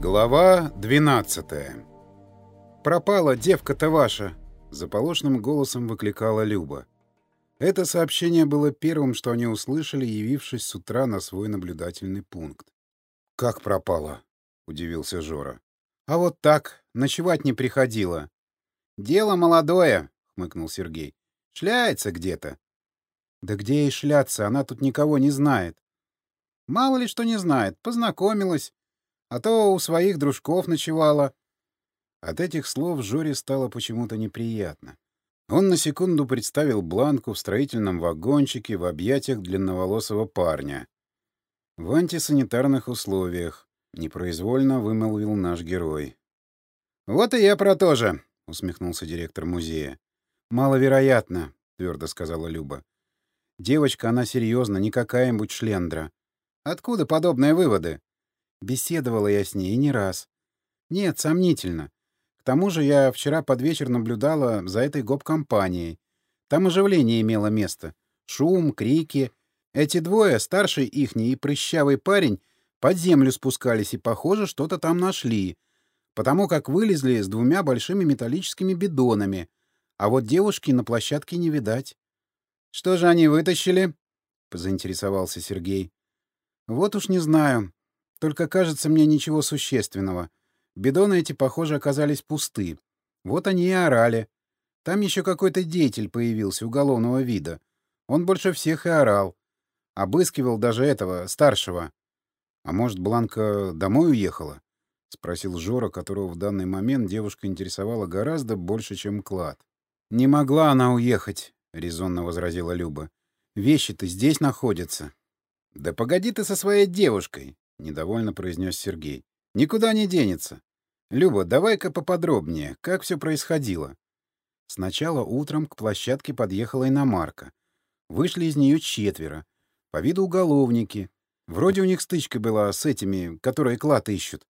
Глава 12 «Пропала девка-то ваша!» — заполошным голосом выкликала Люба. Это сообщение было первым, что они услышали, явившись с утра на свой наблюдательный пункт. «Как пропала?» — удивился Жора. «А вот так. Ночевать не приходила». «Дело молодое», — хмыкнул Сергей. «Шляется где-то». «Да где ей шляться? Она тут никого не знает». «Мало ли что не знает. Познакомилась. А то у своих дружков ночевала». От этих слов Жоре стало почему-то неприятно. Он на секунду представил Бланку в строительном вагончике в объятиях длинноволосого парня. В антисанитарных условиях, непроизвольно вымолвил наш герой. «Вот и я про то же», — усмехнулся директор музея. «Маловероятно», — твердо сказала Люба. «Девочка, она серьезно, не какая-нибудь шлендра. Откуда подобные выводы?» Беседовала я с ней не раз. «Нет, сомнительно тому же я вчера под вечер наблюдала за этой гоп-компанией. Там оживление имело место. Шум, крики. Эти двое, старший ихний и прыщавый парень, под землю спускались и, похоже, что-то там нашли, потому как вылезли с двумя большими металлическими бидонами, а вот девушки на площадке не видать. — Что же они вытащили? — заинтересовался Сергей. — Вот уж не знаю. Только кажется мне ничего существенного. Бидоны эти, похоже, оказались пусты. Вот они и орали. Там еще какой-то деятель появился уголовного вида. Он больше всех и орал. Обыскивал даже этого, старшего. — А может, Бланка домой уехала? — спросил Жора, которого в данный момент девушка интересовала гораздо больше, чем клад. — Не могла она уехать, — резонно возразила Люба. — Вещи-то здесь находятся. — Да погоди ты со своей девушкой, — недовольно произнес Сергей. — Никуда не денется. Люба, давай-ка поподробнее, как все происходило. Сначала утром к площадке подъехала иномарка. Вышли из нее четверо. По виду уголовники. Вроде у них стычка была с этими, которые клад ищут.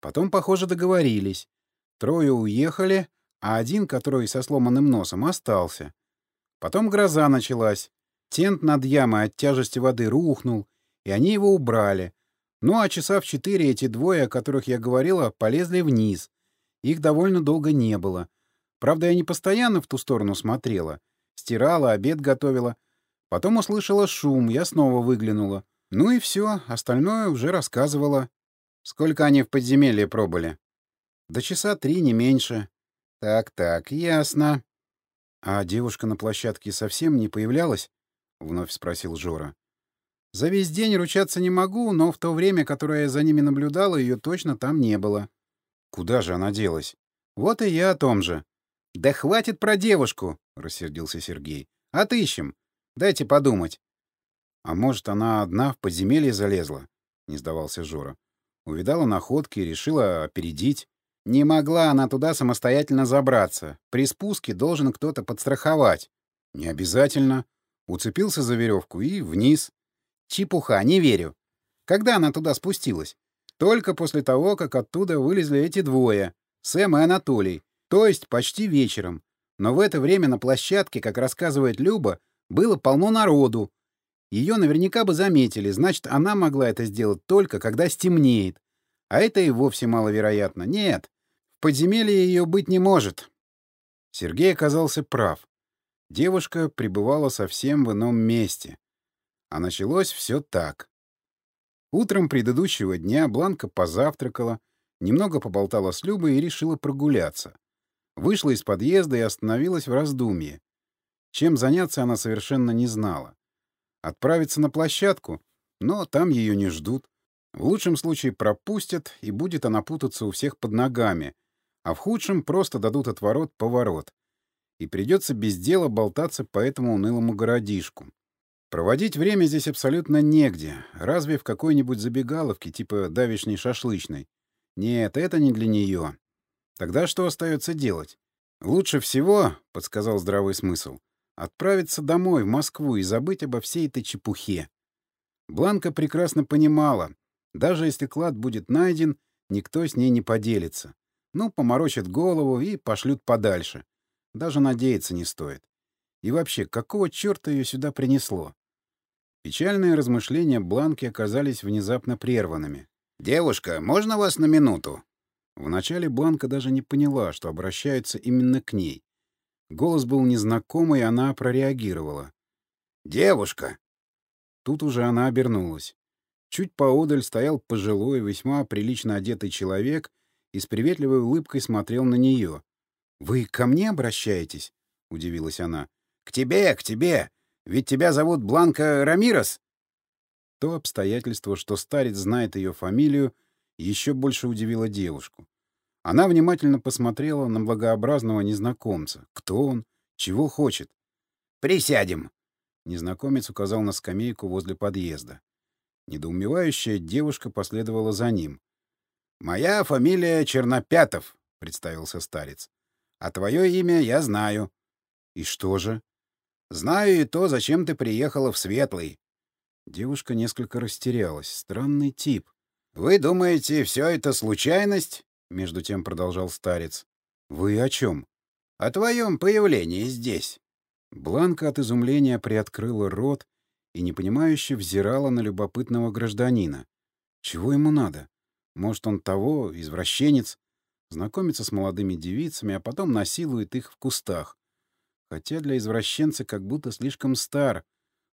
Потом, похоже, договорились. Трое уехали, а один, который со сломанным носом, остался. Потом гроза началась. Тент над ямой от тяжести воды рухнул, и они его убрали, ну а часа в четыре эти двое, о которых я говорила, полезли вниз. Их довольно долго не было. Правда, я не постоянно в ту сторону смотрела. Стирала, обед готовила. Потом услышала шум, я снова выглянула. Ну и все, остальное уже рассказывала. Сколько они в подземелье пробыли? До часа три, не меньше. Так-так, ясно. А девушка на площадке совсем не появлялась? Вновь спросил Жора. За весь день ручаться не могу, но в то время, которое я за ними наблюдала, ее точно там не было. Куда же она делась? Вот и я о том же. Да хватит про девушку, рассердился Сергей. Отыщем. Дайте подумать. А может, она одна в подземелье залезла? Не сдавался Жора. Увидала находки и решила опередить. Не могла она туда самостоятельно забраться. При спуске должен кто-то подстраховать. Не обязательно. Уцепился за веревку и вниз. Чепуха, не верю. Когда она туда спустилась? Только после того, как оттуда вылезли эти двое, Сэм и Анатолий, то есть почти вечером. Но в это время на площадке, как рассказывает Люба, было полно народу. Ее наверняка бы заметили, значит, она могла это сделать только, когда стемнеет. А это и вовсе маловероятно. Нет, в подземелье ее быть не может. Сергей оказался прав. Девушка пребывала совсем в ином месте. А началось все так. Утром предыдущего дня Бланка позавтракала, немного поболтала с Любой и решила прогуляться. Вышла из подъезда и остановилась в раздумье. Чем заняться она совершенно не знала. Отправиться на площадку, но там ее не ждут. В лучшем случае пропустят, и будет она путаться у всех под ногами, а в худшем просто дадут отворот-поворот. И придется без дела болтаться по этому унылому городишку. Проводить время здесь абсолютно негде, разве в какой-нибудь забегаловке типа давишней шашлычной. Нет, это не для нее. Тогда что остается делать? Лучше всего, — подсказал здравый смысл, — отправиться домой, в Москву, и забыть обо всей этой чепухе. Бланка прекрасно понимала, даже если клад будет найден, никто с ней не поделится. Ну, поморочат голову и пошлют подальше. Даже надеяться не стоит. И вообще, какого черта ее сюда принесло? Печальные размышления Бланки оказались внезапно прерванными. «Девушка, можно вас на минуту?» Вначале Бланка даже не поняла, что обращаются именно к ней. Голос был незнакомый, она прореагировала. «Девушка!» Тут уже она обернулась. Чуть поодаль стоял пожилой, весьма прилично одетый человек и с приветливой улыбкой смотрел на нее. «Вы ко мне обращаетесь?» — удивилась она. «К тебе, к тебе! Ведь тебя зовут Бланка Рамирос!» То обстоятельство, что старец знает ее фамилию, еще больше удивило девушку. Она внимательно посмотрела на благообразного незнакомца. Кто он? Чего хочет? «Присядем!» Незнакомец указал на скамейку возле подъезда. Недоумевающая девушка последовала за ним. «Моя фамилия Чернопятов», — представился старец. «А твое имя я знаю». «И что же?» «Знаю и то, зачем ты приехала в Светлый». Девушка несколько растерялась. Странный тип. «Вы думаете, все это случайность?» — между тем продолжал старец. «Вы о чем?» «О твоем появлении здесь». Бланка от изумления приоткрыла рот и непонимающе взирала на любопытного гражданина. Чего ему надо? Может, он того, извращенец, знакомится с молодыми девицами, а потом насилует их в кустах. Хотя для извращенца как будто слишком стар.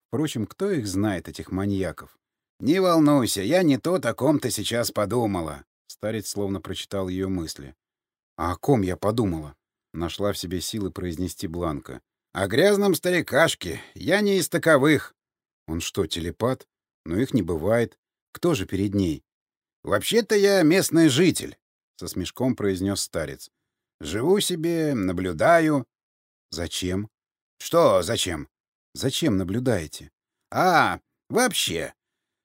Впрочем, кто их знает, этих маньяков? «Не волнуйся, я не то, о ком ты сейчас подумала», Старец словно прочитал ее мысли. «А о ком я подумала?» Нашла в себе силы произнести Бланка. «О грязном старикашке. Я не из таковых». «Он что, телепат? Но их не бывает. Кто же перед ней?» «Вообще-то я местный житель», — со смешком произнес старец. «Живу себе, наблюдаю». «Зачем?» «Что зачем?» «Зачем наблюдаете?» «А, вообще.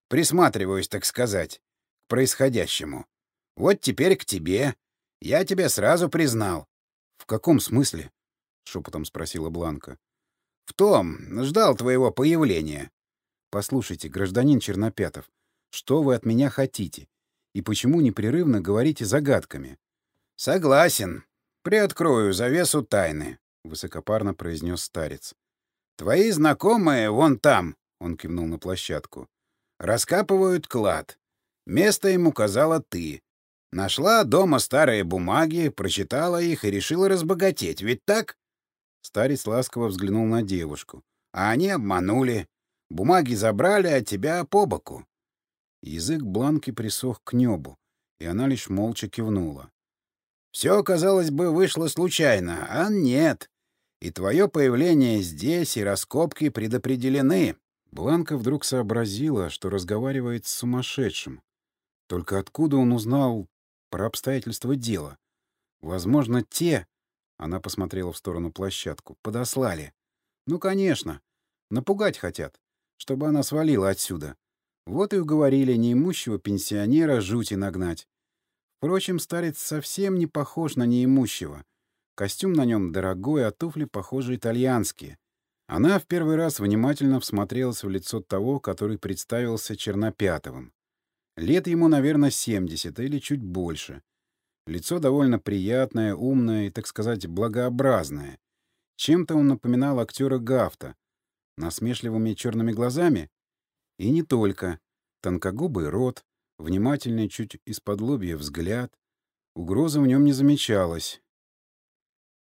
Присматриваюсь, так сказать, к происходящему. Вот теперь к тебе. Я тебя сразу признал. — В каком смысле? — шепотом спросила Бланка. — В том, ждал твоего появления. — Послушайте, гражданин Чернопятов, что вы от меня хотите? И почему непрерывно говорите загадками? — Согласен. Приоткрою завесу тайны, — высокопарно произнес старец. — Твои знакомые вон там, — он кивнул на площадку, — раскапывают клад. Место им указала ты. Нашла дома старые бумаги, прочитала их и решила разбогатеть, ведь так? Старец ласково взглянул на девушку. А они обманули. Бумаги забрали, а тебя по боку. Язык Бланки присох к небу, и она лишь молча кивнула. Все, казалось бы, вышло случайно, а нет. И твое появление здесь, и раскопки предопределены. Бланка вдруг сообразила, что разговаривает с сумасшедшим. Только откуда он узнал про обстоятельства дела. Возможно, те, она посмотрела в сторону площадку, подослали. Ну, конечно. Напугать хотят, чтобы она свалила отсюда. Вот и уговорили неимущего пенсионера жути нагнать. Впрочем, старец совсем не похож на неимущего. Костюм на нем дорогой, а туфли, похоже, итальянские. Она в первый раз внимательно всмотрелась в лицо того, который представился Чернопятовым. Лет ему, наверное, 70 или чуть больше. Лицо довольно приятное, умное и, так сказать, благообразное. Чем-то он напоминал актера Гафта. Насмешливыми черными глазами? И не только. Тонкогубый рот, внимательный чуть из-под лобья взгляд. Угрозы в нем не замечалось.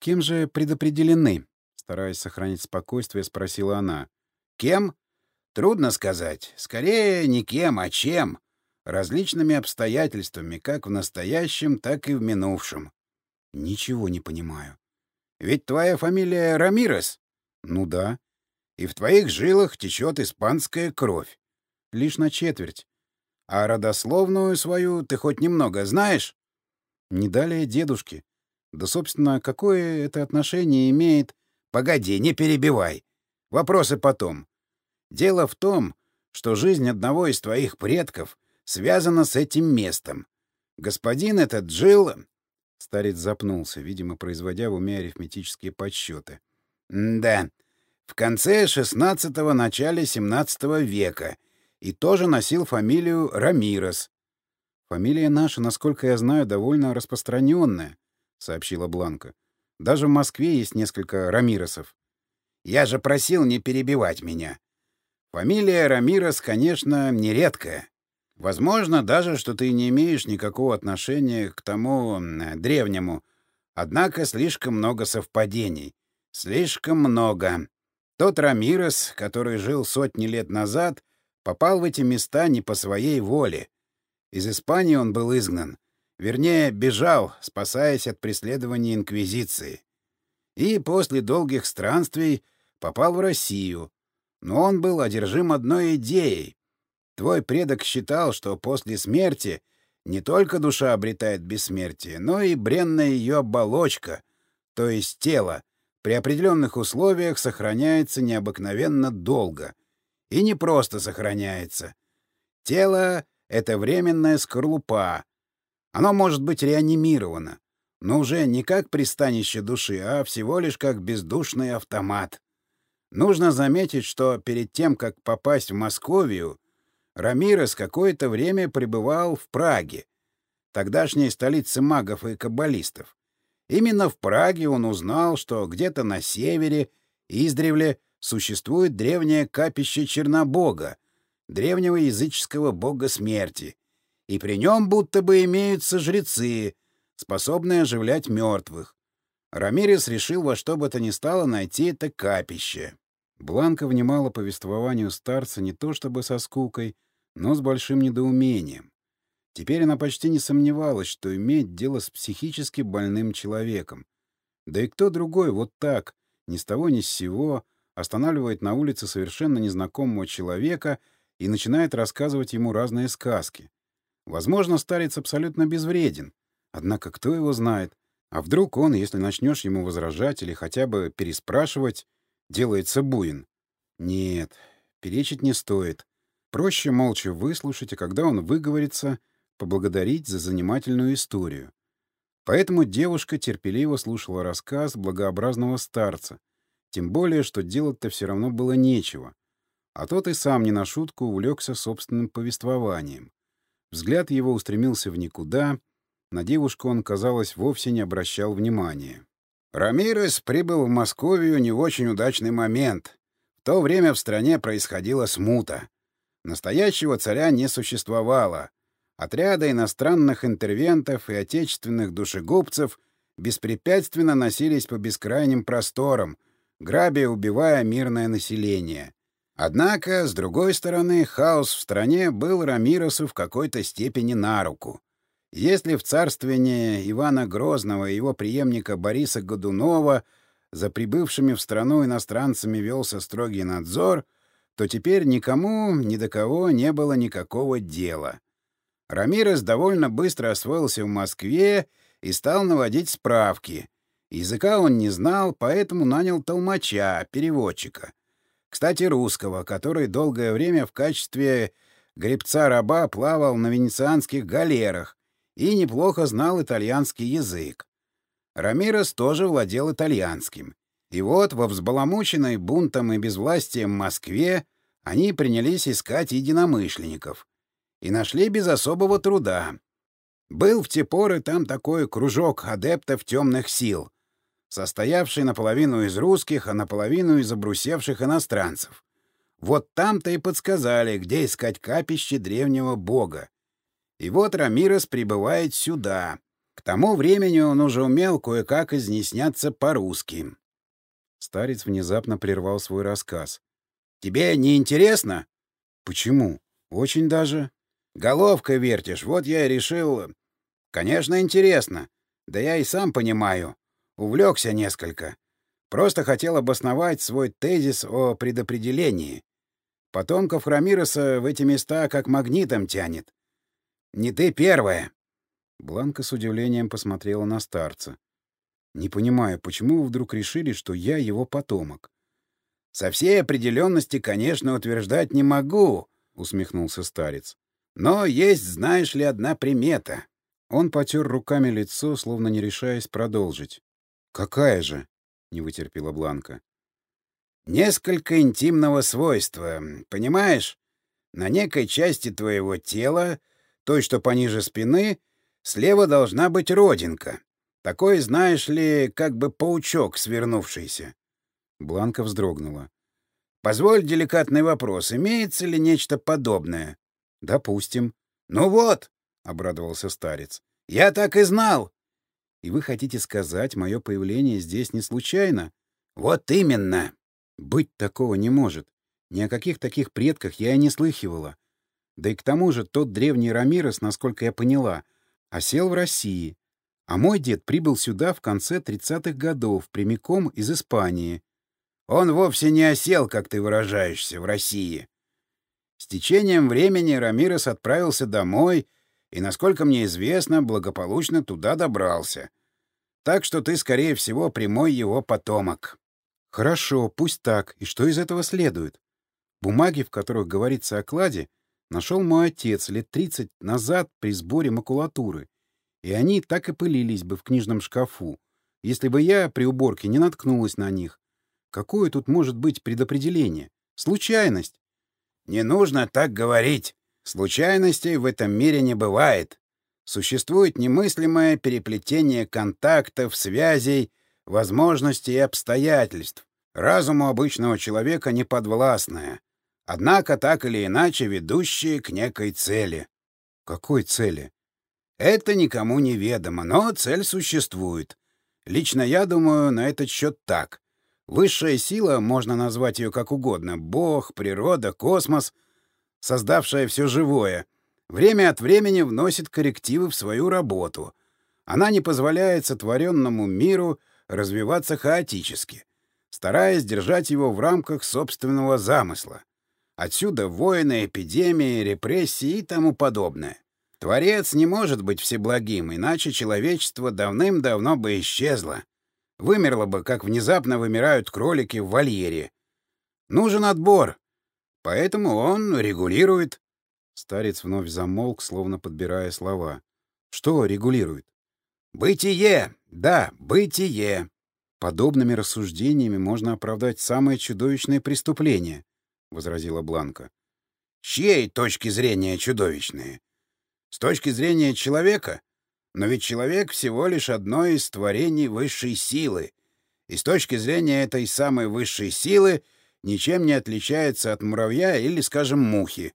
«Кем же предопределены?» Стараясь сохранить спокойствие, спросила она. «Кем? Трудно сказать. Скорее, не кем, а чем различными обстоятельствами, как в настоящем, так и в минувшем. Ничего не понимаю. Ведь твоя фамилия Рамирес? Ну да. И в твоих жилах течет испанская кровь. Лишь на четверть. А родословную свою ты хоть немного знаешь? Не далее дедушки. Да, собственно, какое это отношение имеет... Погоди, не перебивай. Вопросы потом. Дело в том, что жизнь одного из твоих предков связано с этим местом. Господин этот жил...» Старец запнулся, видимо, производя в уме арифметические подсчеты. «Да, в конце XVI — начале XVII века и тоже носил фамилию Рамирос. «Фамилия наша, насколько я знаю, довольно распространенная», — сообщила Бланка. «Даже в Москве есть несколько Рамиросов». «Я же просил не перебивать меня. Фамилия Рамирос, конечно, нередкая. Возможно даже, что ты не имеешь никакого отношения к тому древнему. Однако слишком много совпадений. Слишком много. Тот Рамирес, который жил сотни лет назад, попал в эти места не по своей воле. Из Испании он был изгнан. Вернее, бежал, спасаясь от преследования Инквизиции. И после долгих странствий попал в Россию. Но он был одержим одной идеей. Твой предок считал, что после смерти не только душа обретает бессмертие, но и бренная ее оболочка, то есть тело, при определенных условиях сохраняется необыкновенно долго. И не просто сохраняется. Тело — это временная скорлупа. Оно может быть реанимировано, но уже не как пристанище души, а всего лишь как бездушный автомат. Нужно заметить, что перед тем, как попасть в Московию, Рамирес какое-то время пребывал в Праге, тогдашней столице магов и каббалистов. Именно в Праге он узнал, что где-то на севере, издревле, существует древнее капище Чернобога, древнего языческого бога смерти, и при нем будто бы имеются жрецы, способные оживлять мертвых. Рамирес решил во что бы то ни стало найти это капище. Бланка внимала повествованию старца не то чтобы со скукой, но с большим недоумением. Теперь она почти не сомневалась, что имеет дело с психически больным человеком. Да и кто другой вот так, ни с того ни с сего, останавливает на улице совершенно незнакомого человека и начинает рассказывать ему разные сказки. Возможно, старец абсолютно безвреден. Однако кто его знает? А вдруг он, если начнешь ему возражать или хотя бы переспрашивать, делается буин? Нет, перечить не стоит. Проще молча выслушать, а когда он выговорится, поблагодарить за занимательную историю. Поэтому девушка терпеливо слушала рассказ благообразного старца, тем более, что делать-то все равно было нечего. А тот и сам не на шутку увлекся собственным повествованием. Взгляд его устремился в никуда, на девушку он, казалось, вовсе не обращал внимания. Рамирес прибыл в Московию не в очень удачный момент. В то время в стране происходила смута. Настоящего царя не существовало. Отряды иностранных интервентов и отечественных душегубцев беспрепятственно носились по бескрайним просторам, грабя и убивая мирное население. Однако, с другой стороны, хаос в стране был Рамиросу в какой-то степени на руку. Если в царствовании Ивана Грозного и его преемника Бориса Годунова за прибывшими в страну иностранцами велся строгий надзор — то теперь никому, ни до кого не было никакого дела. Рамирес довольно быстро освоился в Москве и стал наводить справки. Языка он не знал, поэтому нанял толмача, переводчика. Кстати, русского, который долгое время в качестве гребца-раба плавал на венецианских галерах и неплохо знал итальянский язык. Рамирес тоже владел итальянским. И вот во взбаламученной бунтом и безвластием Москве они принялись искать единомышленников. И нашли без особого труда. Был в те поры там такой кружок адептов темных сил, состоявший наполовину из русских, а наполовину из обрусевших иностранцев. Вот там-то и подсказали, где искать капище древнего бога. И вот Рамирес прибывает сюда. К тому времени он уже умел кое-как изъясняться по-русски. Старец внезапно прервал свой рассказ. «Тебе не интересно?» «Почему? Очень даже». «Головкой вертишь, вот я и решил...» «Конечно, интересно. Да я и сам понимаю. Увлекся несколько. Просто хотел обосновать свой тезис о предопределении. Потомков Храмироса в эти места как магнитом тянет. Не ты первая». Бланка с удивлением посмотрела на старца. Не понимаю, почему вы вдруг решили, что я его потомок? — Со всей определенности, конечно, утверждать не могу, — усмехнулся старец. — Но есть, знаешь ли, одна примета. Он потер руками лицо, словно не решаясь продолжить. — Какая же? — не вытерпела Бланка. — Несколько интимного свойства, понимаешь? На некой части твоего тела, той, что пониже спины, слева должна быть родинка. Такой, знаешь ли, как бы паучок свернувшийся. Бланка вздрогнула. «Позволь деликатный вопрос. Имеется ли нечто подобное?» «Допустим». «Ну вот», — обрадовался старец, — «я так и знал». «И вы хотите сказать, мое появление здесь не случайно?» «Вот именно!» «Быть такого не может. Ни о каких таких предках я и не слыхивала. Да и к тому же тот древний Рамирес, насколько я поняла, осел в России. А мой дед прибыл сюда в конце 30-х годов, прямиком из Испании. Он вовсе не осел, как ты выражаешься, в России. С течением времени Рамирес отправился домой и, насколько мне известно, благополучно туда добрался. Так что ты, скорее всего, прямой его потомок. Хорошо, пусть так. И что из этого следует? Бумаги, в которых говорится о кладе, нашел мой отец лет 30 назад при сборе макулатуры, и они так и пылились бы в книжном шкафу, если бы я при уборке не наткнулась на них. Какое тут может быть предопределение? Случайность. Не нужно так говорить. Случайностей в этом мире не бывает. Существует немыслимое переплетение контактов, связей, возможностей и обстоятельств. Разуму обычного человека не подвластное. Однако так или иначе ведущие к некой цели. Какой цели? Это никому не ведомо, но цель существует. Лично я думаю на этот счет так. Высшая сила, можно назвать ее как угодно, Бог, природа, космос, создавшая все живое, время от времени вносит коррективы в свою работу. Она не позволяет сотворенному миру развиваться хаотически, стараясь держать его в рамках собственного замысла. Отсюда войны, эпидемии, репрессии и тому подобное. Творец не может быть всеблагим, иначе человечество давным-давно бы исчезло. Вымерло бы, как внезапно вымирают кролики в вольере. Нужен отбор. Поэтому он регулирует. Старец вновь замолк, словно подбирая слова. Что регулирует? Бытие. Да, бытие. Подобными рассуждениями можно оправдать самое чудовищное преступление —— возразила Бланка. — С чьей точки зрения чудовищные? С точки зрения человека? Но ведь человек всего лишь одно из творений высшей силы. И с точки зрения этой самой высшей силы ничем не отличается от муравья или, скажем, мухи.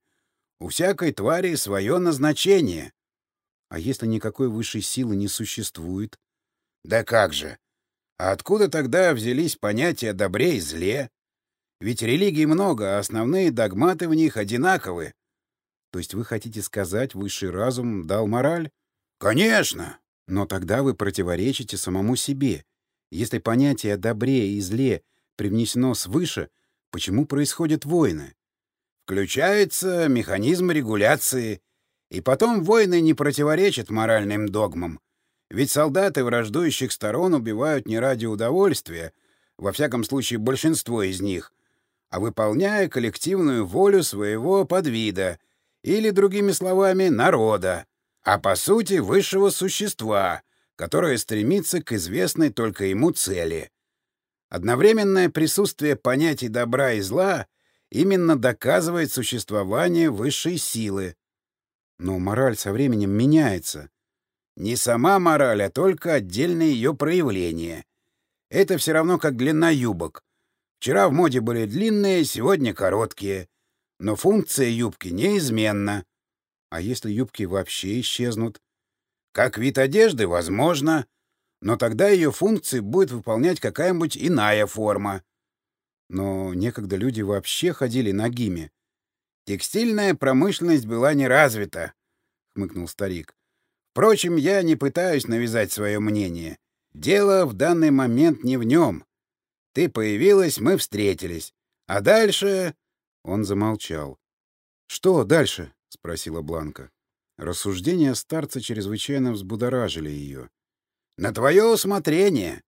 У всякой твари свое назначение. А если никакой высшей силы не существует? Да как же! А откуда тогда взялись понятия добре и зле? Ведь религий много, а основные догматы в них одинаковы. То есть вы хотите сказать, высший разум дал мораль? Конечно. Но тогда вы противоречите самому себе. Если понятие добре и зле привнесено свыше, почему происходят войны? Включается механизм регуляции. И потом войны не противоречат моральным догмам. Ведь солдаты враждующих сторон убивают не ради удовольствия, во всяком случае большинство из них, а выполняя коллективную волю своего подвида, или, другими словами, народа, а по сути высшего существа, которое стремится к известной только ему цели. Одновременное присутствие понятий добра и зла именно доказывает существование высшей силы. Но мораль со временем меняется. Не сама мораль, а только отдельные ее проявления. Это все равно как длина юбок. Вчера в моде были длинные, сегодня короткие. Но функция юбки неизменна. А если юбки вообще исчезнут? Как вид одежды, возможно. Но тогда ее функции будет выполнять какая-нибудь иная форма. Но некогда люди вообще ходили нагими. Текстильная промышленность была не развита, — хмыкнул старик. Впрочем, я не пытаюсь навязать свое мнение. Дело в данный момент не в нем. Ты появилась, мы встретились. А дальше...» Он замолчал. «Что дальше?» — спросила Бланка. Рассуждения старца чрезвычайно взбудоражили ее. «На твое усмотрение.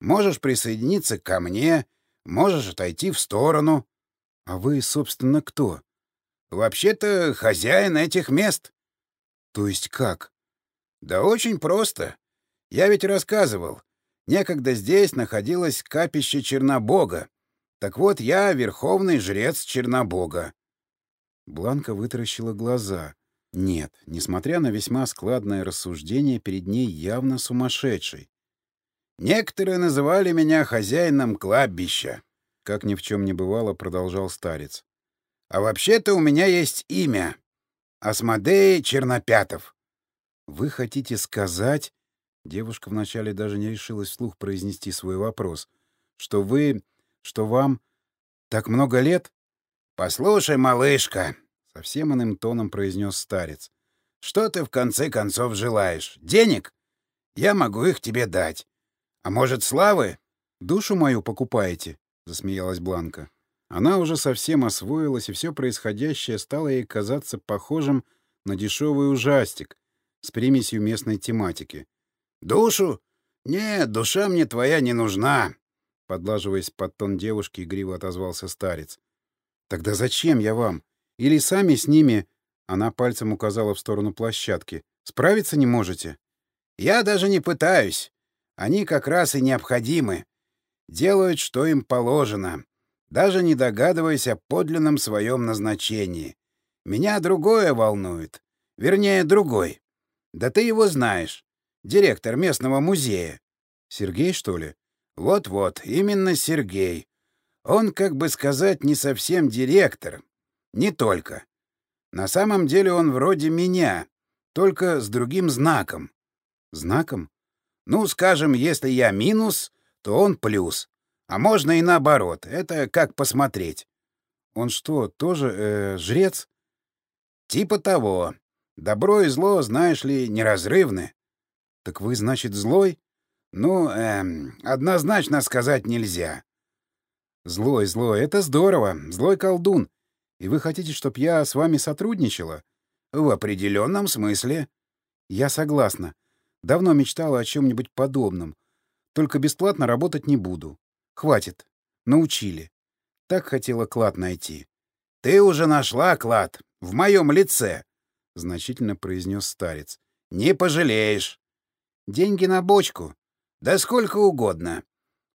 Можешь присоединиться ко мне, можешь отойти в сторону». «А вы, собственно, кто?» «Вообще-то хозяин этих мест». «То есть как?» «Да очень просто. Я ведь рассказывал. Некогда здесь находилось капище Чернобога. Так вот, я верховный жрец Чернобога. Бланка вытаращила глаза. Нет, несмотря на весьма складное рассуждение, перед ней явно сумасшедший. Некоторые называли меня хозяином кладбища. Как ни в чем не бывало, продолжал старец. А вообще-то у меня есть имя. Асмодей Чернопятов. Вы хотите сказать... Девушка вначале даже не решилась вслух произнести свой вопрос. Что вы... что вам... так много лет? Послушай, малышка, — совсем иным тоном произнес старец. Что ты в конце концов желаешь? Денег? Я могу их тебе дать. А может, славы? Душу мою покупаете? — засмеялась Бланка. Она уже совсем освоилась, и все происходящее стало ей казаться похожим на дешевый ужастик с примесью местной тематики. «Душу? Нет, душа мне твоя не нужна!» Подлаживаясь под тон девушки, игриво отозвался старец. «Тогда зачем я вам? Или сами с ними...» Она пальцем указала в сторону площадки. «Справиться не можете?» «Я даже не пытаюсь. Они как раз и необходимы. Делают, что им положено даже не догадываясь о подлинном своем назначении. Меня другое волнует. Вернее, другой. Да ты его знаешь. Директор местного музея. Сергей, что ли? Вот-вот, именно Сергей. Он, как бы сказать, не совсем директор. Не только. На самом деле он вроде меня, только с другим знаком. Знаком? Ну, скажем, если я минус, то он плюс. А можно и наоборот. Это как посмотреть. Он что, тоже э, жрец? Типа того. Добро и зло, знаешь ли, неразрывны. Так вы, значит, злой? Ну, эм, однозначно сказать нельзя. Злой, злой, это здорово. Злой колдун. И вы хотите, чтобы я с вами сотрудничала? В определенном смысле. Я согласна. Давно мечтала о чем-нибудь подобном. Только бесплатно работать не буду. Хватит. Научили. Так хотела клад найти. — Ты уже нашла клад. В моем лице, — значительно произнес старец. — Не пожалеешь. Деньги на бочку. Да сколько угодно.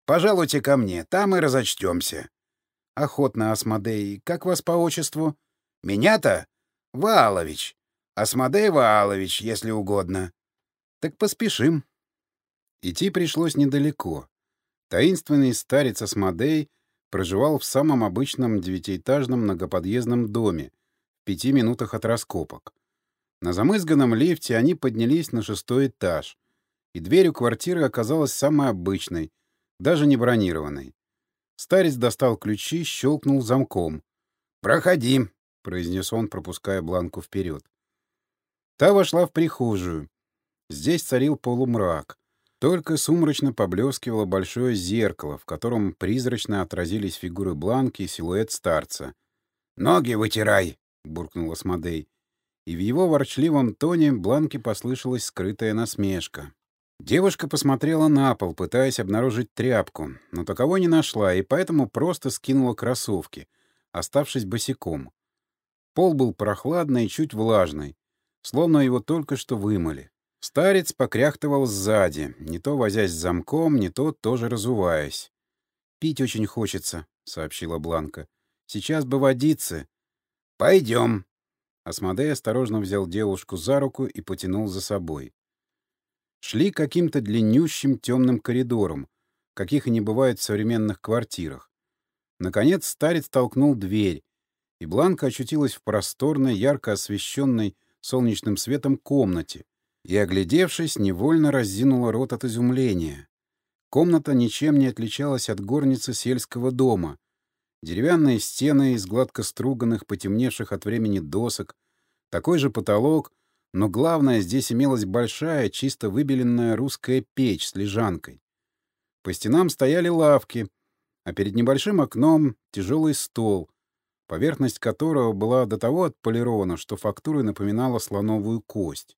Пожалуйте ко мне, там и разочтемся. — Охотно, Асмодей. Как вас по отчеству? — Меня-то? Ваалович. Асмодей Ваалович, если угодно. — Так поспешим. Идти пришлось недалеко. Таинственный старец Асмодей проживал в самом обычном девятиэтажном многоподъездном доме, в пяти минутах от раскопок. На замызганном лифте они поднялись на шестой этаж, и дверь у квартиры оказалась самой обычной, даже не бронированной. Старец достал ключи, щелкнул замком. «Проходи», — произнес он, пропуская Бланку вперед. Та вошла в прихожую. Здесь царил полумрак. Только сумрачно поблескивало большое зеркало, в котором призрачно отразились фигуры Бланки и силуэт старца. «Ноги вытирай!» — буркнул Асмодей. И в его ворчливом тоне Бланке послышалась скрытая насмешка. Девушка посмотрела на пол, пытаясь обнаружить тряпку, но таковой не нашла, и поэтому просто скинула кроссовки, оставшись босиком. Пол был прохладный и чуть влажный, словно его только что вымыли. Старец покряхтывал сзади, не то возясь с замком, не то тоже разуваясь. «Пить очень хочется», — сообщила Бланка. «Сейчас бы водиться». «Пойдем». Асмодей осторожно взял девушку за руку и потянул за собой. Шли каким-то длиннющим темным коридором, каких и не бывает в современных квартирах. Наконец старец толкнул дверь, и Бланка очутилась в просторной, ярко освещенной солнечным светом комнате, и, оглядевшись, невольно разинула рот от изумления. Комната ничем не отличалась от горницы сельского дома. Деревянные стены из гладко струганных, потемневших от времени досок, такой же потолок, но главное, здесь имелась большая, чисто выбеленная русская печь с лежанкой. По стенам стояли лавки, а перед небольшим окном тяжелый стол, поверхность которого была до того отполирована, что фактурой напоминала слоновую кость.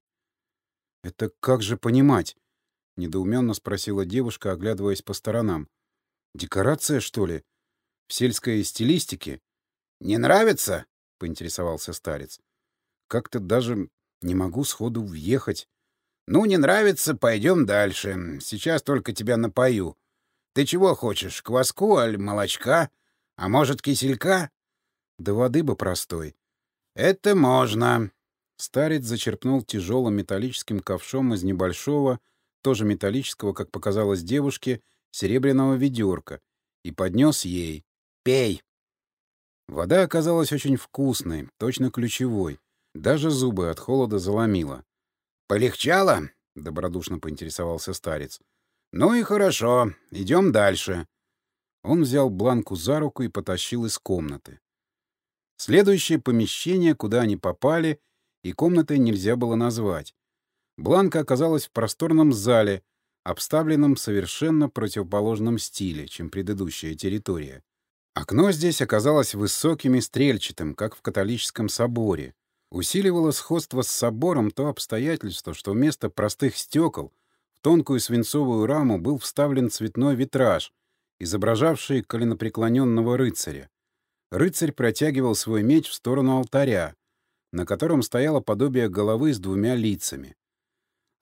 «Это как же понимать?» — недоуменно спросила девушка, оглядываясь по сторонам. «Декорация, что ли? В сельской стилистике?» «Не нравится?» — поинтересовался старец. «Как-то даже не могу сходу въехать». «Ну, не нравится, пойдем дальше. Сейчас только тебя напою. Ты чего хочешь, кваску аль молочка? А может, киселька?» «Да воды бы простой». «Это можно. Старец зачерпнул тяжелым металлическим ковшом из небольшого, тоже металлического, как показалось девушке, серебряного ведерка и поднес ей. «Пей!» Вода оказалась очень вкусной, точно ключевой. Даже зубы от холода заломило. «Полегчало?» — добродушно поинтересовался старец. «Ну и хорошо. Идем дальше». Он взял Бланку за руку и потащил из комнаты. Следующее помещение, куда они попали, и комнатой нельзя было назвать. Бланка оказалась в просторном зале, обставленном в совершенно противоположном стиле, чем предыдущая территория. Окно здесь оказалось высоким и стрельчатым, как в католическом соборе. Усиливало сходство с собором то обстоятельство, что вместо простых стекол в тонкую свинцовую раму был вставлен цветной витраж, изображавший коленопреклоненного рыцаря. Рыцарь протягивал свой меч в сторону алтаря, на котором стояло подобие головы с двумя лицами.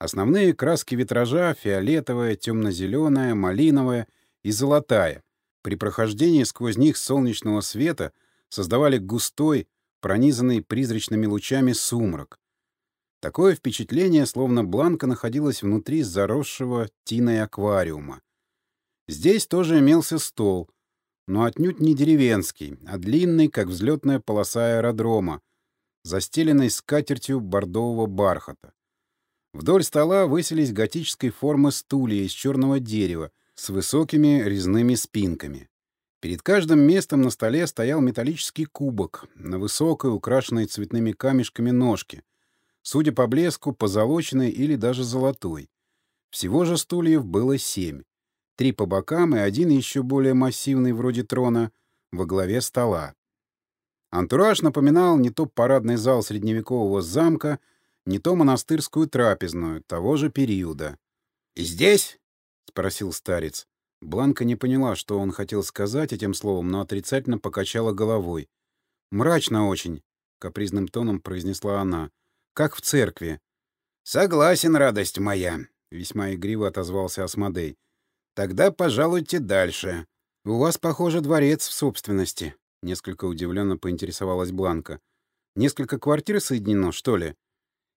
Основные краски витража — фиолетовая, темно-зеленая, малиновая и золотая. При прохождении сквозь них солнечного света создавали густой, пронизанный призрачными лучами сумрак. Такое впечатление, словно Бланка находилась внутри заросшего тиной аквариума. Здесь тоже имелся стол, но отнюдь не деревенский, а длинный, как взлетная полоса аэродрома, застеленный скатертью бордового бархата. Вдоль стола высились готической формы стулья из черного дерева с высокими резными спинками. Перед каждым местом на столе стоял металлический кубок на высокой, украшенной цветными камешками ножке, судя по блеску, позолоченной или даже золотой. Всего же стульев было семь. Три по бокам и один еще более массивный, вроде трона, во главе стола. Антураж напоминал не то парадный зал средневекового замка, не то монастырскую трапезную того же периода. «И здесь?» — спросил старец. Бланка не поняла, что он хотел сказать этим словом, но отрицательно покачала головой. «Мрачно очень», — капризным тоном произнесла она. «Как в церкви». «Согласен, радость моя», — весьма игриво отозвался Асмодей. «Тогда пожалуйте дальше». «У вас, похоже, дворец в собственности», — несколько удивленно поинтересовалась Бланка. «Несколько квартир соединено, что ли?»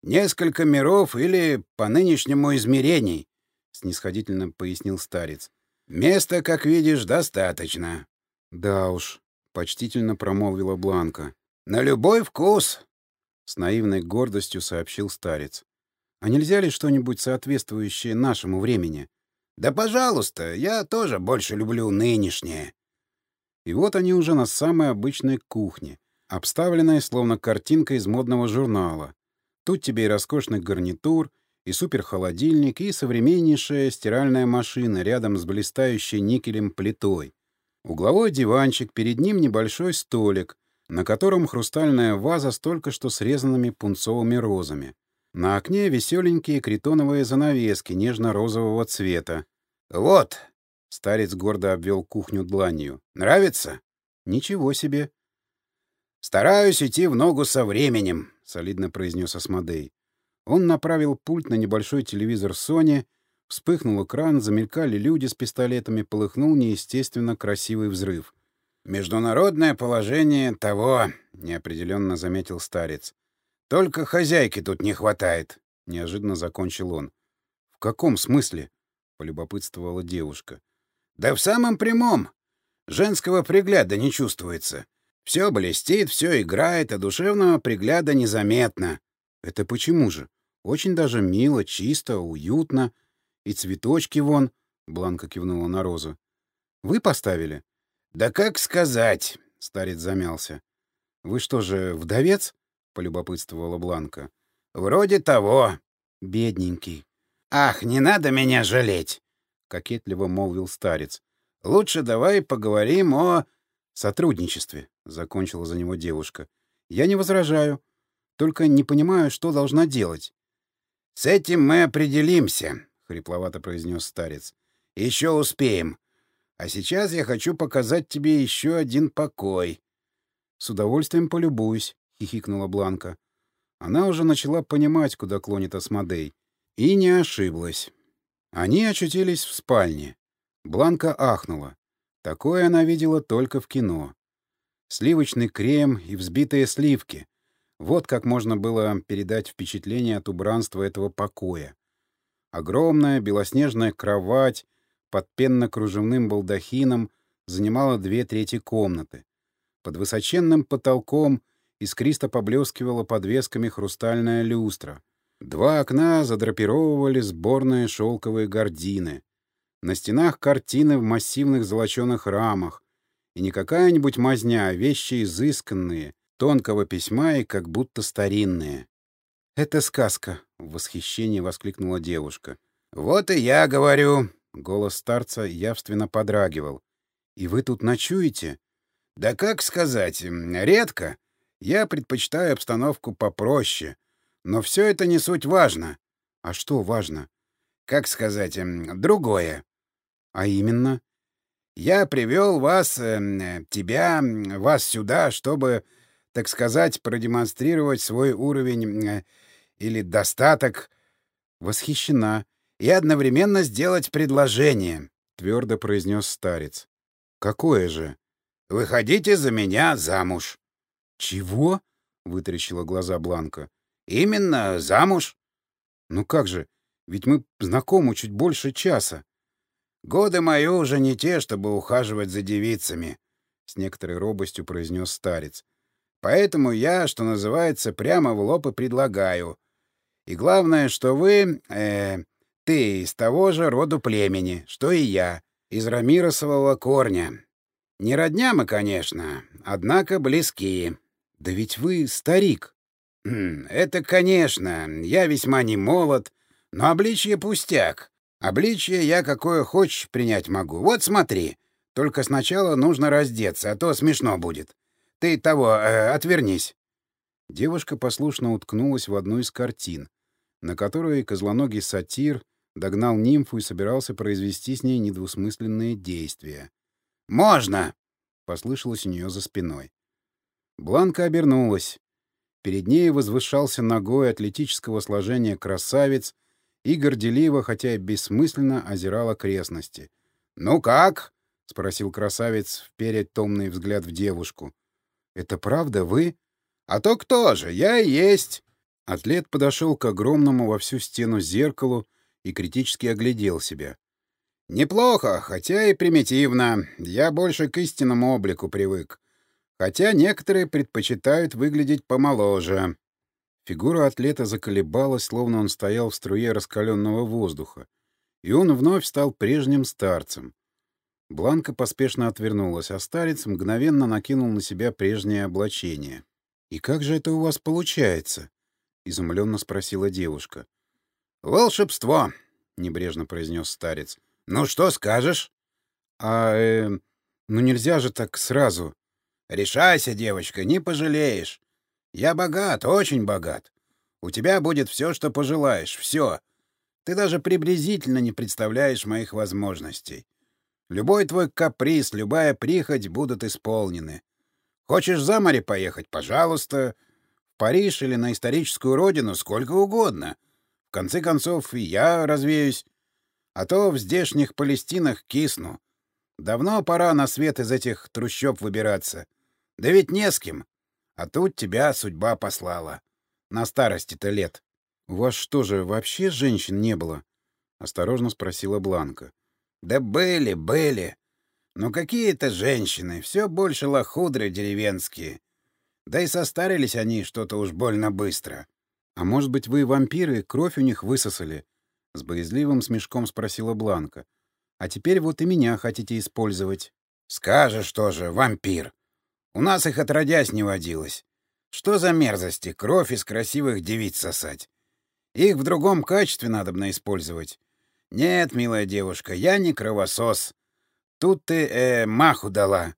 «Несколько миров или, по нынешнему, измерений», — снисходительно пояснил старец. Места, как видишь, достаточно. Да уж, почтительно промолвила Бланка. На любой вкус, с наивной гордостью сообщил старец. А нельзя ли что-нибудь соответствующее нашему времени? Да, пожалуйста, я тоже больше люблю нынешнее. И вот они уже на самой обычной кухне, обставленной словно картинка из модного журнала. Тут тебе и роскошный гарнитур, и суперхолодильник, и современнейшая стиральная машина рядом с блистающей никелем плитой. Угловой диванчик, перед ним небольшой столик, на котором хрустальная ваза с только что срезанными пунцовыми розами. На окне веселенькие критоновые занавески нежно-розового цвета. «Вот!» — старец гордо обвел кухню дланью. «Нравится?» «Ничего себе!» «Стараюсь идти в ногу со временем», — солидно произнес Асмодей. Он направил пульт на небольшой телевизор Sony, вспыхнул экран, замелькали люди с пистолетами, полыхнул неестественно красивый взрыв. «Международное положение того», — неопределенно заметил старец. «Только хозяйки тут не хватает», — неожиданно закончил он. «В каком смысле?» — полюбопытствовала девушка. «Да в самом прямом. Женского пригляда не чувствуется. Все блестит, все играет, а душевного пригляда незаметно». «Это почему же? Очень даже мило, чисто, уютно. И цветочки вон, — Бланка кивнула на розу. Вы поставили? Да как сказать, — старец замялся. Вы что же, вдовец? — полюбопытствовала Бланка. Вроде того. Бедненький. Ах, не надо меня жалеть, — кокетливо молвил старец. Лучше давай поговорим о... сотрудничестве, — закончила за него девушка. Я не возражаю. Только не понимаю, что должна делать. «С этим мы определимся», — хрипловато произнес старец. «Еще успеем. А сейчас я хочу показать тебе еще один покой». «С удовольствием полюбуюсь», — хихикнула Бланка. Она уже начала понимать, куда клонит Асмодей. И не ошиблась. Они очутились в спальне. Бланка ахнула. Такое она видела только в кино. Сливочный крем и взбитые сливки, вот как можно было передать впечатление от убранства этого покоя. Огромная белоснежная кровать под пенно-кружевным балдахином занимала две трети комнаты. Под высоченным потолком искристо поблескивала подвесками хрустальная люстра. Два окна задрапировывали сборные шелковые гардины. На стенах картины в массивных золоченых рамах. И не какая-нибудь мазня, а вещи изысканные, тонкого письма и как будто старинные. «Это сказка!» — в восхищении воскликнула девушка. «Вот и я говорю!» — голос старца явственно подрагивал. «И вы тут ночуете?» «Да как сказать, редко. Я предпочитаю обстановку попроще. Но все это не суть важно». «А что важно?» «Как сказать, другое». «А именно?» «Я привел вас, э, тебя, вас сюда, чтобы, так сказать, продемонстрировать свой уровень э, или достаток». «Восхищена», и одновременно сделать предложение, — твердо произнес старец. — Какое же? — Выходите за меня замуж. — Чего? — вытаращила глаза Бланка. — Именно замуж. — Ну как же, ведь мы знакомы чуть больше часа. — Годы мои уже не те, чтобы ухаживать за девицами, — с некоторой робостью произнес старец. — Поэтому я, что называется, прямо в лоб и предлагаю. И главное, что вы... Э, ты из того же роду племени, что и я, из рамиросового корня. Не родня мы, конечно, однако близкие. Да ведь вы старик. Хм, это, конечно, я весьма не молод, но обличье пустяк. Обличье я какое хочешь принять могу. Вот смотри. Только сначала нужно раздеться, а то смешно будет. Ты того, э, отвернись. Девушка послушно уткнулась в одну из картин, на которой козлоногий сатир Догнал нимфу и собирался произвести с ней недвусмысленные действия. «Можно!» — послышалось у нее за спиной. Бланка обернулась. Перед ней возвышался ногой атлетического сложения красавец и горделиво, хотя и бессмысленно, озирал окрестности. «Ну как?» — спросил красавец, вперед томный взгляд в девушку. «Это правда вы?» «А то кто же? Я и есть!» Атлет подошел к огромному во всю стену зеркалу и критически оглядел себя. «Неплохо, хотя и примитивно. Я больше к истинному облику привык. Хотя некоторые предпочитают выглядеть помоложе». Фигура атлета заколебалась, словно он стоял в струе раскаленного воздуха. И он вновь стал прежним старцем. Бланка поспешно отвернулась, а старец мгновенно накинул на себя прежнее облачение. «И как же это у вас получается?» — изумленно спросила девушка. «Волшебство!» — небрежно произнес старец. «Ну что скажешь?» «А, э, ну нельзя же так сразу». «Решайся, девочка, не пожалеешь. Я богат, очень богат. У тебя будет все, что пожелаешь, все. Ты даже приблизительно не представляешь моих возможностей. Любой твой каприз, любая прихоть будут исполнены. Хочешь за море поехать? Пожалуйста. В Париж или на историческую родину сколько угодно конце концов, и я развеюсь. А то в здешних Палестинах кисну. Давно пора на свет из этих трущоб выбираться. Да ведь не с кем. А тут тебя судьба послала. На старости-то лет. — У вас что же, вообще женщин не было? — осторожно спросила Бланка. — Да были, были. Но какие это женщины, все больше лохудры деревенские. Да и состарились они что-то уж больно быстро. «А может быть, вы вампиры, кровь у них высосали?» — с боязливым смешком спросила Бланка. «А теперь вот и меня хотите использовать». «Скажешь тоже, вампир. У нас их отродясь не водилось. Что за мерзости, кровь из красивых девиц сосать? Их в другом качестве надобно использовать. Нет, милая девушка, я не кровосос. Тут ты, э, маху дала».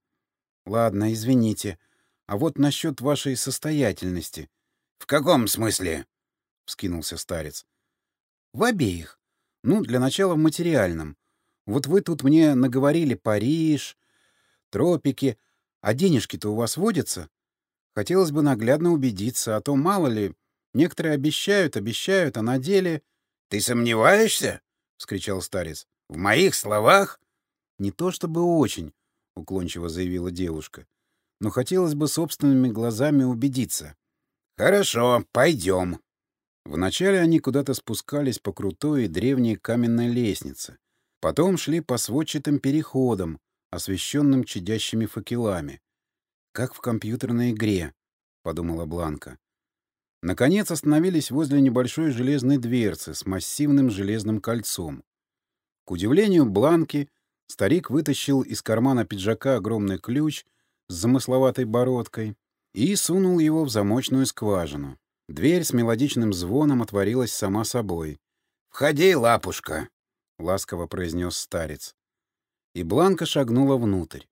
«Ладно, извините. А вот насчет вашей состоятельности. — В каком смысле? — вскинулся старец. — В обеих. Ну, для начала в материальном. Вот вы тут мне наговорили Париж, тропики, а денежки-то у вас водятся? Хотелось бы наглядно убедиться, а то, мало ли, некоторые обещают, обещают, а на деле... — Ты сомневаешься? — вскричал старец. — В моих словах? — Не то чтобы очень, — уклончиво заявила девушка. — Но хотелось бы собственными глазами убедиться. — «Хорошо, пойдем». Вначале они куда-то спускались по крутой и древней каменной лестнице. Потом шли по сводчатым переходам, освещенным чадящими факелами. «Как в компьютерной игре», — подумала Бланка. Наконец остановились возле небольшой железной дверцы с массивным железным кольцом. К удивлению Бланки, старик вытащил из кармана пиджака огромный ключ с замысловатой бородкой и сунул его в замочную скважину. Дверь с мелодичным звоном отворилась сама собой. «Входи, лапушка!» — ласково произнес старец. И Бланка шагнула внутрь.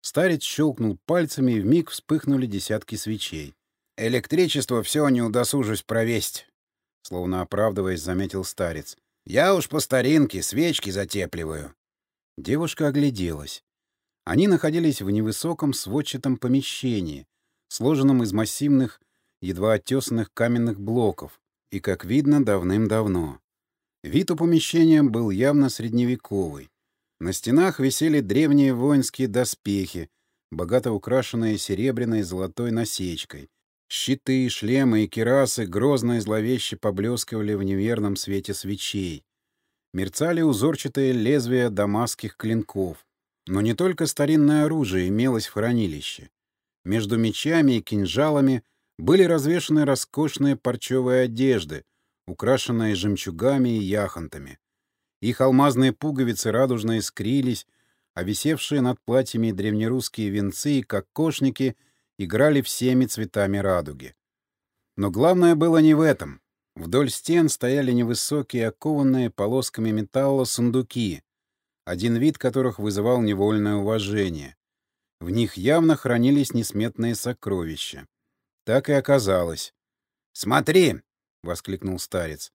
Старец щелкнул пальцами, и вмиг вспыхнули десятки свечей. «Электричество все не удосужусь провесть», — словно оправдываясь, заметил старец. «Я уж по старинке свечки затепливаю». Девушка огляделась. Они находились в невысоком сводчатом помещении, сложенном из массивных, едва оттесанных каменных блоков, и, как видно, давным-давно. Вид у помещения был явно средневековый. На стенах висели древние воинские доспехи, богато украшенные серебряной и золотой насечкой. Щиты, шлемы и кирасы грозно и зловеще поблескивали в неверном свете свечей. Мерцали узорчатые лезвия дамасских клинков. Но не только старинное оружие имелось в хранилище. Между мечами и кинжалами были развешаны роскошные парчевые одежды, украшенные жемчугами и яхонтами. Их алмазные пуговицы радужно искрились, а висевшие над платьями древнерусские венцы и кокошники играли всеми цветами радуги. Но главное было не в этом. Вдоль стен стояли невысокие, окованные полосками металла сундуки, один вид которых вызывал невольное уважение. В них явно хранились несметные сокровища. Так и оказалось. «Смотри!» — воскликнул старец.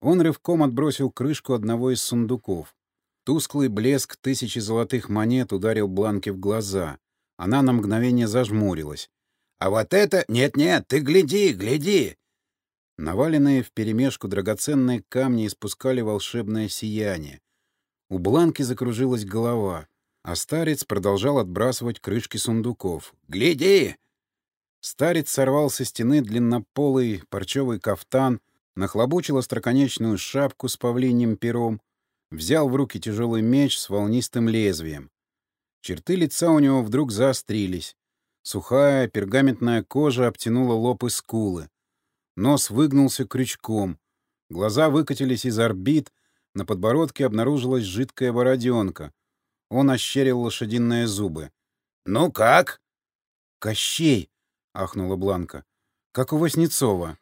Он рывком отбросил крышку одного из сундуков. Тусклый блеск тысячи золотых монет ударил Бланке в глаза. Она на мгновение зажмурилась. «А вот это... Нет-нет, ты гляди, гляди!» Наваленные вперемешку драгоценные камни испускали волшебное сияние. У Бланки закружилась голова, а старец продолжал отбрасывать крышки сундуков. «Гляди!» Старец сорвал со стены длиннополый парчевый кафтан — нахлобучил остроконечную шапку с павлиним пером, взял в руки тяжелый меч с волнистым лезвием. Черты лица у него вдруг заострились. Сухая пергаментная кожа обтянула лоб и скулы. Нос выгнулся крючком. Глаза выкатились из орбит, на подбородке обнаружилась жидкая бороденка. Он ощерил лошадиные зубы. «Ну как?» «Кощей!» — ахнула Бланка. «Как у Васнецова».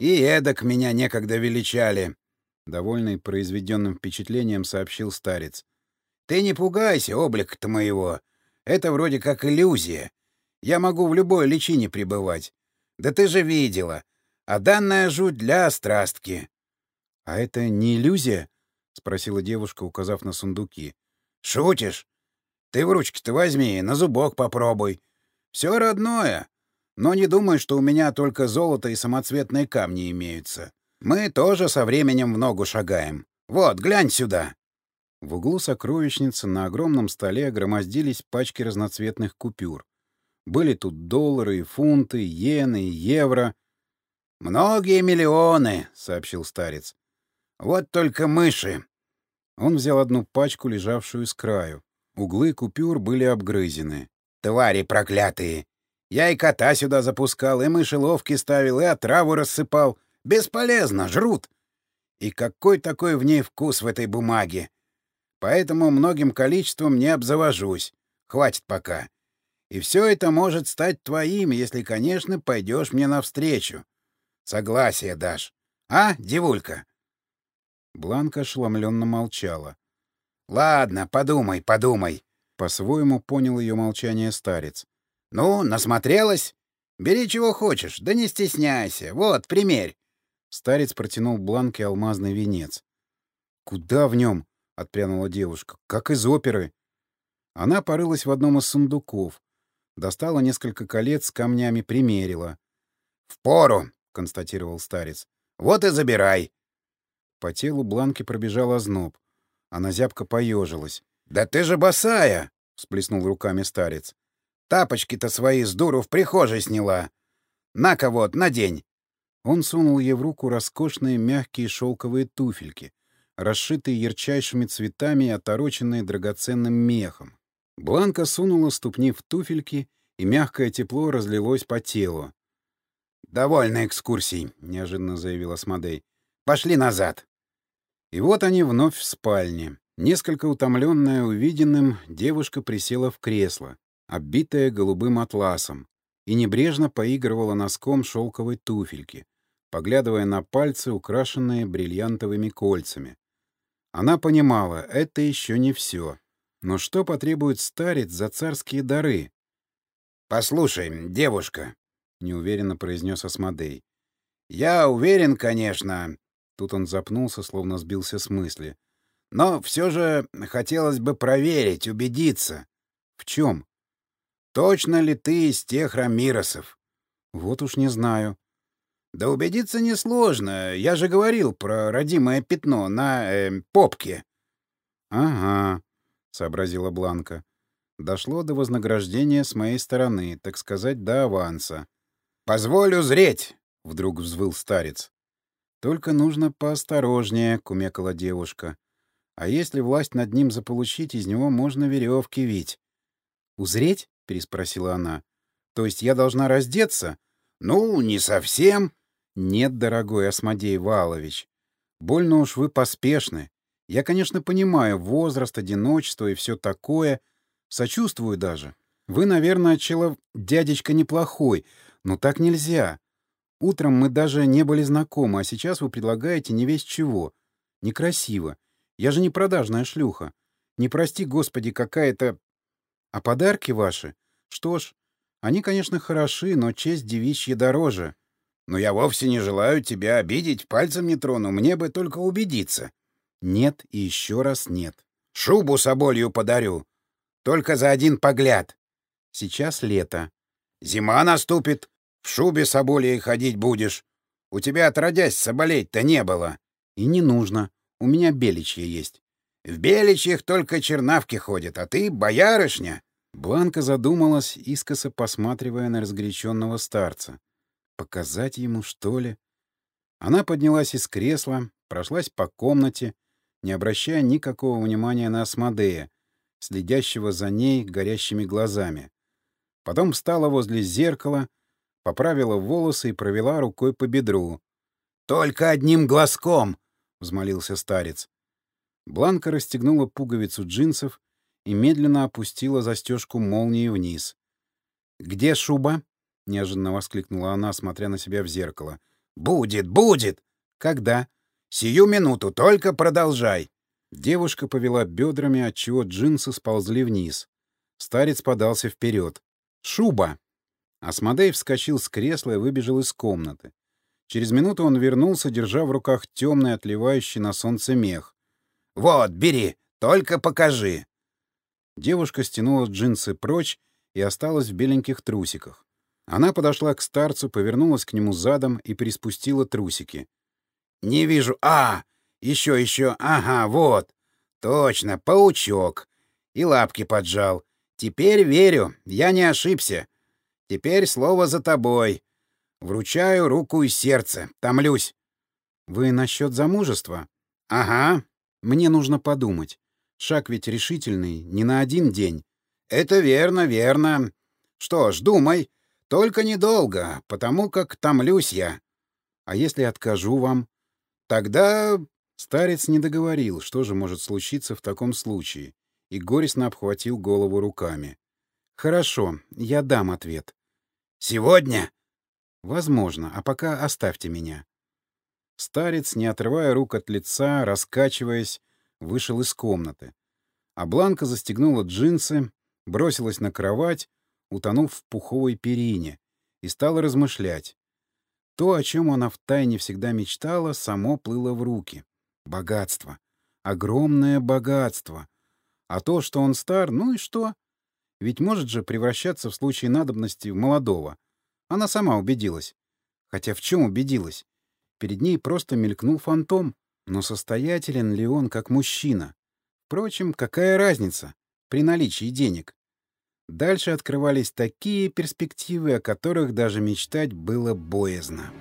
И эдак меня некогда величали, — довольный произведенным впечатлением сообщил старец. — Ты не пугайся облик-то моего. Это вроде как иллюзия. Я могу в любой личине пребывать. Да ты же видела. А данная жуть для страстки. — А это не иллюзия? — спросила девушка, указав на сундуки. — Шутишь? Ты в ручки-то возьми, на зубок попробуй. Все родное. Но не думай, что у меня только золото и самоцветные камни имеются. Мы тоже со временем в ногу шагаем. Вот, глянь сюда!» В углу сокровищницы на огромном столе громоздились пачки разноцветных купюр. Были тут доллары фунты, иены и евро. «Многие миллионы», — сообщил старец. «Вот только мыши». Он взял одну пачку, лежавшую с краю. Углы купюр были обгрызены. «Твари проклятые! Я и кота сюда запускал, и мышеловки ставил, и отраву рассыпал. Бесполезно, жрут. И какой такой в ней вкус в этой бумаге? Поэтому многим количеством не обзавожусь. Хватит пока. И все это может стать твоим, если, конечно, пойдешь мне навстречу. Согласие дашь. А, девулька?» Бланка ошеломленно молчала. «Ладно, подумай, подумай», — по-своему понял ее молчание старец. «Ну, насмотрелась? Бери чего хочешь, да не стесняйся. Вот, примерь». Старец протянул Бланке алмазный венец. «Куда в нем?» — отпрянула девушка. «Как из оперы». Она порылась в одном из сундуков. Достала несколько колец с камнями, примерила. «В пору», — констатировал старец. «Вот и забирай». По телу Бланки пробежал озноб. Она зябко поежилась. «Да ты же босая!» — всплеснул руками старец. Тапочки-то свои с дуру в прихожей сняла. На-ка вот, надень. Он сунул ей в руку роскошные мягкие шелковые туфельки, расшитые ярчайшими цветами и отороченные драгоценным мехом. Бланка сунула ступни в туфельки, и мягкое тепло разлилось по телу. довольно экскурсий», — неожиданно заявил Асмодей. «Пошли назад». И вот они вновь в спальне. Несколько утомленная увиденным, девушка присела в кресло, оббитое голубым атласом, и небрежно поигрывала носком шелковой туфельки, поглядывая на пальцы, украшенные бриллиантовыми кольцами. Она понимала, это еще не все. Но что потребует старец за царские дары? «Послушай, девушка», — неуверенно произнес Асмодей. «Я уверен, конечно...» Тут он запнулся, словно сбился с мысли. Но все же хотелось бы проверить, убедиться. В чем? Точно ли ты из тех рамиросов? Вот уж не знаю. Да убедиться несложно. Я же говорил про родимое пятно на э, попке. Ага, сообразила Бланка. Дошло до вознаграждения с моей стороны, так сказать, до аванса. Позволю зреть, вдруг взвыл старец. Только нужно поосторожнее, кумекала девушка. А если власть над ним заполучить, из него можно веревки вить. «Узреть?» — переспросила она. «То есть я должна раздеться?» «Ну, не совсем». «Нет, дорогой Осмодей Валович. Больно уж вы поспешны. Я, конечно, понимаю возраст, одиночество и все такое. Сочувствую даже. Вы, наверное, челов дядечка неплохой, но так нельзя. Утром мы даже не были знакомы, а сейчас вы предлагаете не весь чего. Некрасиво. Я же не продажная шлюха. Не прости, господи, какая-то... А подарки ваши? Что ж, они, конечно, хороши, но честь девичья дороже. Но я вовсе не желаю тебя обидеть, пальцем не трону, мне бы только убедиться. Нет и еще раз нет. Шубу с оболью подарю. Только за один погляд. Сейчас лето. Зима наступит. В шубе с обольей ходить будешь. У тебя отродясь соболеть-то не было. И не нужно. У меня беличья есть. В беличьих только чернавки ходят, а ты боярышня. Бланка задумалась, искоса посматривая на разгоряченного старца. Показать ему, что ли? Она поднялась из кресла, прошлась по комнате, не обращая никакого внимания на Асмодея, следящего за ней горящими глазами. Потом встала возле зеркала, поправила волосы и провела рукой по бедру. «Только одним глазком!» — взмолился старец. Бланка расстегнула пуговицу джинсов и медленно опустила застежку молнии вниз. «Где шуба?» — неожиданно воскликнула она, смотря на себя в зеркало. «Будет, будет!» «Когда?» «Сию минуту, только продолжай!» Девушка повела бедрами, отчего джинсы сползли вниз. Старец подался вперед. «Шуба!» Асмодей вскочил с кресла и выбежал из комнаты. Через минуту он вернулся, держа в руках темный, отливающий на солнце мех. «Вот, бери, только покажи!» Девушка стянула джинсы прочь и осталась в беленьких трусиках. Она подошла к старцу, повернулась к нему задом и приспустила трусики. «Не вижу. А! Еще, еще. Ага, вот. Точно, паучок. И лапки поджал. Теперь верю. Я не ошибся. Теперь слово за тобой. Вручаю руку и сердце. Томлюсь. Вы насчет замужества? Ага. Мне нужно подумать. Шаг ведь решительный, не на один день. Это верно, верно. Что ж, думай. Только недолго, потому как томлюсь я. А если откажу вам? Тогда... Старец не договорил, что же может случиться в таком случае, и горестно обхватил голову руками. «Хорошо, я дам ответ». «Сегодня?» Возможно, а пока оставьте меня. Старец, не отрывая рук от лица, раскачиваясь, вышел из комнаты. А Бланка застегнула джинсы, бросилась на кровать, утонув в пуховой перине, и стала размышлять. То, о чем она втайне всегда мечтала, само плыло в руки. Богатство. Огромное богатство. А то, что он стар, ну и что? Ведь может же превращаться в случае надобности в молодого — она сама убедилась. Хотя в чем убедилась? Перед ней просто мелькнул фантом. Но состоятелен ли он как мужчина? Впрочем, какая разница при наличии денег? Дальше открывались такие перспективы, о которых даже мечтать было боязно.